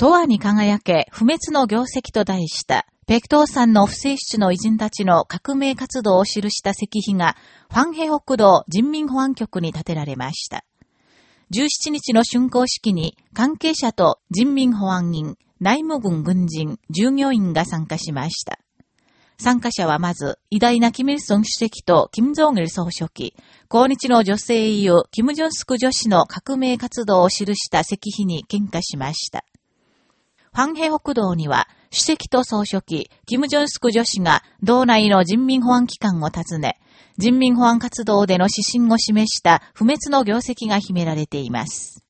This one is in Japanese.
永遠に輝け不滅の業績と題した、北東山の不正出の偉人たちの革命活動を記した石碑が、ファンヘ北道人民保安局に建てられました。17日の竣工式に関係者と人民保安員、内務軍軍人、従業員が参加しました。参加者はまず、偉大なキム・イルソン主席とキム・ジョン・イル総書記、抗日の女性英雄、キム・ジョンスク女子の革命活動を記した石碑に献花しました。ファンヘ北道には、主席と総書記、キム・ジョンスク女子が道内の人民保安機関を訪ね、人民保安活動での指針を示した不滅の業績が秘められています。